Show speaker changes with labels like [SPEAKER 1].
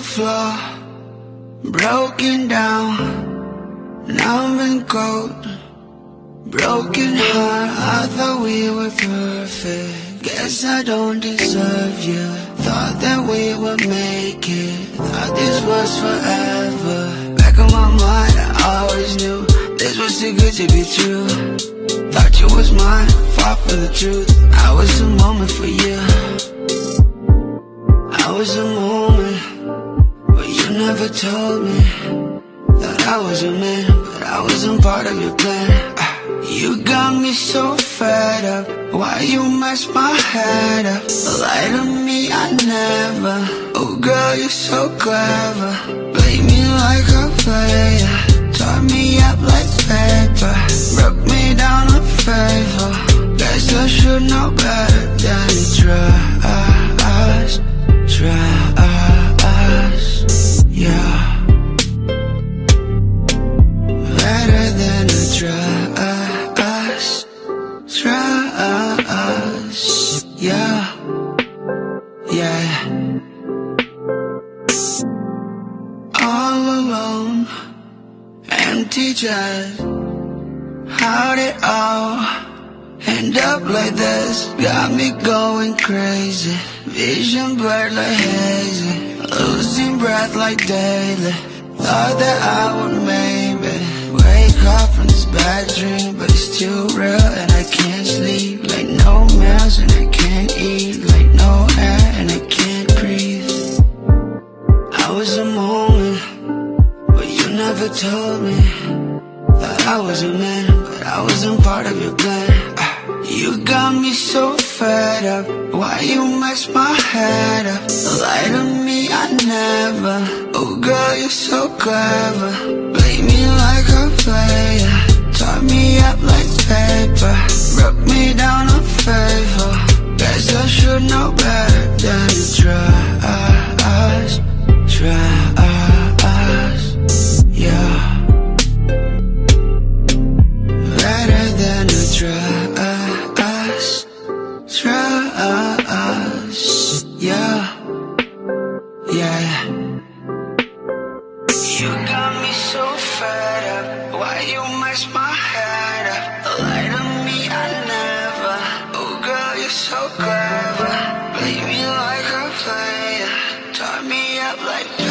[SPEAKER 1] floor, broken down, numb and cold. Broken heart, I thought we were perfect. Guess I don't deserve you. Thought that we would make it. Thought this was forever. Back in my mind, I always knew this was too good to be true. Thought you was mine, fought for the truth. I was a moment for you. Told me that I was a man, but I wasn't part of your plan. Ah, You got me so fed up. Why you mess my head up? Lie to me, I never. Oh girl, you're so clever. Play me like a player. Tie me up like paper. Broke me down on favor. Guess I should know better than to trust. Trust. Yeah. All alone. Empty chest. How'd it all end up like this? Got me going crazy. Vision blurred like hazy. Losing breath like daily. Thought that I would maybe wake up from this bad dream, but it's too real and I can't never told me that I was a man, but I wasn't part of your plan. Ah, You got me so fed up. Why you mess my head up? Lie to me, I never. Oh girl, you're so clever. Play me like a player. Tie me up like paper. Broke me down on favor. Guess I should know better than to trust. Play, turn me up like.